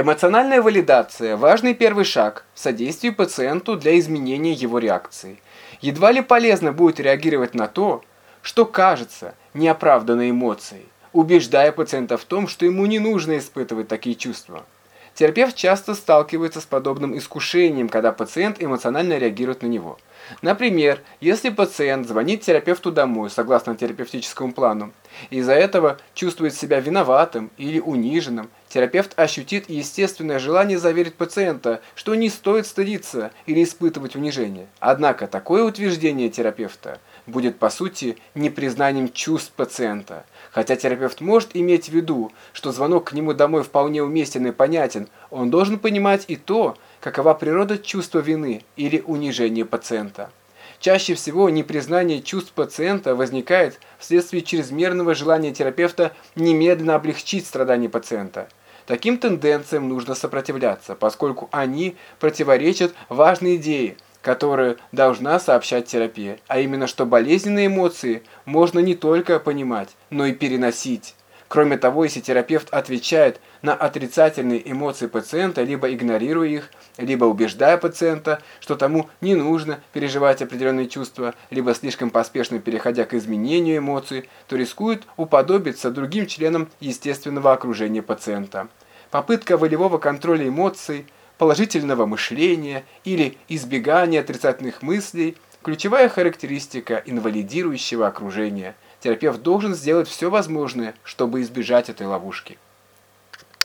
Эмоциональная валидация – важный первый шаг в содействии пациенту для изменения его реакции. Едва ли полезно будет реагировать на то, что кажется неоправданной эмоцией, убеждая пациента в том, что ему не нужно испытывать такие чувства. Терапевт часто сталкивается с подобным искушением, когда пациент эмоционально реагирует на него. Например, если пациент звонит терапевту домой, согласно терапевтическому плану, и из-за этого чувствует себя виноватым или униженным, терапевт ощутит естественное желание заверить пациента, что не стоит стыдиться или испытывать унижение. Однако такое утверждение терапевта будет по сути непризнанием чувств пациента. Хотя терапевт может иметь в виду, что звонок к нему домой вполне уместен и понятен, он должен понимать и то, какова природа чувства вины или унижения пациента. Чаще всего непризнание чувств пациента возникает вследствие чрезмерного желания терапевта немедленно облегчить страдания пациента. Таким тенденциям нужно сопротивляться, поскольку они противоречат важной идее – которую должна сообщать терапия, а именно, что болезненные эмоции можно не только понимать, но и переносить. Кроме того, если терапевт отвечает на отрицательные эмоции пациента, либо игнорируя их, либо убеждая пациента, что тому не нужно переживать определенные чувства, либо слишком поспешно переходя к изменению эмоций, то рискует уподобиться другим членам естественного окружения пациента. Попытка волевого контроля эмоций – положительного мышления или избегания отрицательных мыслей – ключевая характеристика инвалидирующего окружения. Терапевт должен сделать все возможное, чтобы избежать этой ловушки.